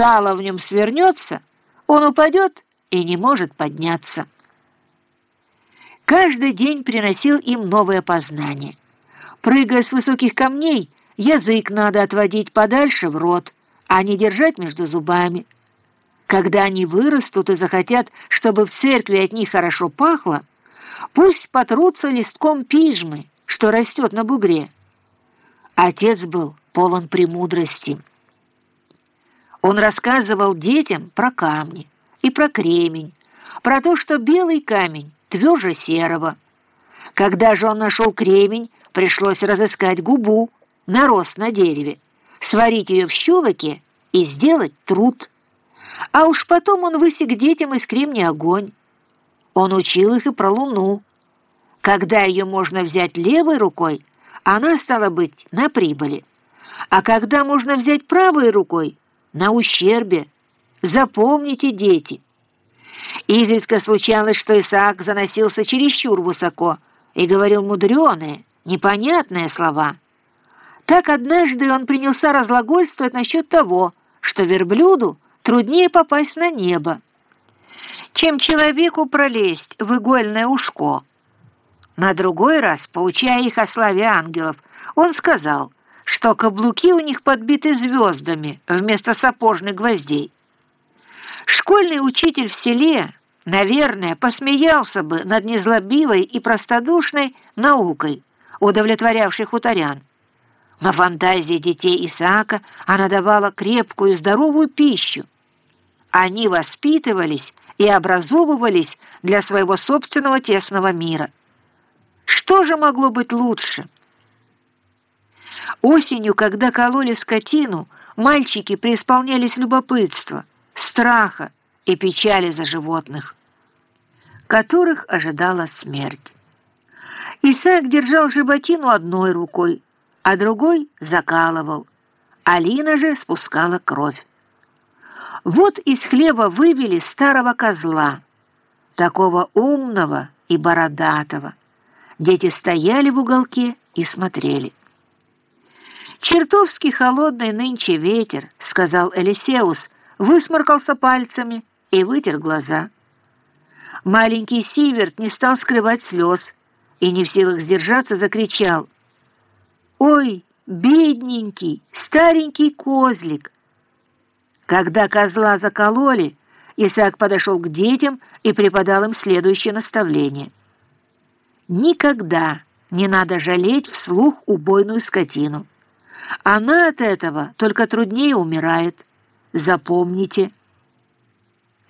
Сало в нем свернется, он упадет и не может подняться. Каждый день приносил им новое познание. Прыгая с высоких камней, язык надо отводить подальше в рот, а не держать между зубами. Когда они вырастут и захотят, чтобы в церкви от них хорошо пахло, пусть потрутся листком пижмы, что растет на бугре. Отец был полон премудрости. Он рассказывал детям про камни и про кремень, про то, что белый камень тверже серого. Когда же он нашел кремень, пришлось разыскать губу, нарост на дереве, сварить ее в щелоке и сделать труд. А уж потом он высек детям из кремня огонь. Он учил их и про луну. Когда ее можно взять левой рукой, она, стала быть, на прибыли. А когда можно взять правой рукой, на ущербе. Запомните, дети. Изредка случалось, что Исаак заносился чересчур высоко и говорил мудреные, непонятные слова. Так однажды он принялся разглагольствовать насчет того, что верблюду труднее попасть на небо, чем человеку пролезть в игольное ушко. На другой раз, поучая их о славе ангелов, он сказал, что каблуки у них подбиты звездами вместо сапожных гвоздей. Школьный учитель в селе, наверное, посмеялся бы над незлобивой и простодушной наукой, удовлетворявшей хуторян. Но фантазии детей Исаака она давала крепкую и здоровую пищу. Они воспитывались и образовывались для своего собственного тесного мира. Что же могло быть лучше? Осенью, когда кололи скотину, мальчики преисполнялись любопытства, страха и печали за животных, которых ожидала смерть. Исаак держал животину одной рукой, а другой закалывал. Алина же спускала кровь. Вот из хлеба вывели старого козла, такого умного и бородатого. Дети стояли в уголке и смотрели. «Чертовски холодный нынче ветер», — сказал Элисеус, высморкался пальцами и вытер глаза. Маленький Сиверт не стал скрывать слез и, не в силах сдержаться, закричал. «Ой, бедненький, старенький козлик!» Когда козла закололи, Исаак подошел к детям и преподал им следующее наставление. «Никогда не надо жалеть вслух убойную скотину». Она от этого только труднее умирает. Запомните.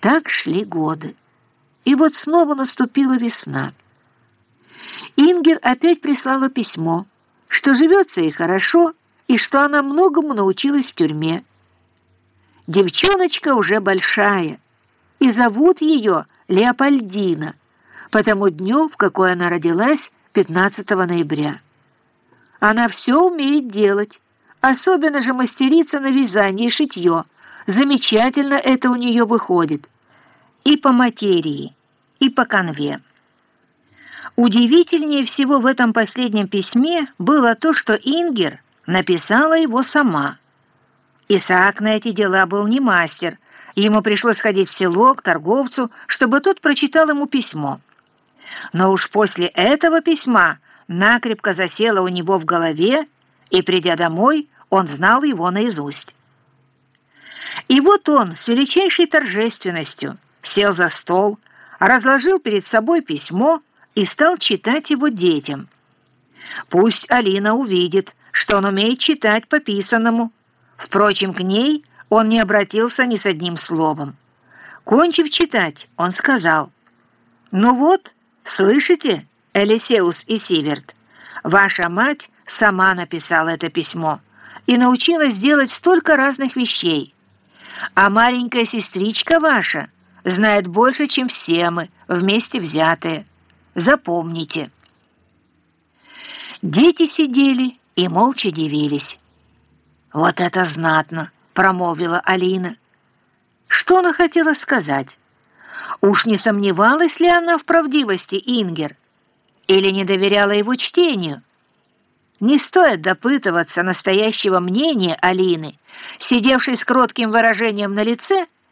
Так шли годы. И вот снова наступила весна. Ингер опять прислала письмо, что живется ей хорошо и что она многому научилась в тюрьме. Девчоночка уже большая, и зовут ее Леопольдина, потому днем, в какой она родилась, 15 ноября. Она все умеет делать, Особенно же мастерица на вязание и шитье. Замечательно это у нее выходит. И по материи, и по конве. Удивительнее всего в этом последнем письме было то, что Ингер написала его сама. Исаак на эти дела был не мастер. Ему пришлось ходить в село к торговцу, чтобы тот прочитал ему письмо. Но уж после этого письма накрепко засело у него в голове, и, придя домой, он знал его наизусть. И вот он с величайшей торжественностью сел за стол, разложил перед собой письмо и стал читать его детям. Пусть Алина увидит, что он умеет читать по писанному. Впрочем, к ней он не обратился ни с одним словом. Кончив читать, он сказал, «Ну вот, слышите, Элисеус и Сиверт, ваша мать сама написала это письмо» и научилась делать столько разных вещей. А маленькая сестричка ваша знает больше, чем все мы, вместе взятые. Запомните. Дети сидели и молча дивились. «Вот это знатно!» — промолвила Алина. Что она хотела сказать? Уж не сомневалась ли она в правдивости Ингер? Или не доверяла его чтению? Не стоит допытываться настоящего мнения Алины, Сидевший с кротким выражением на лице –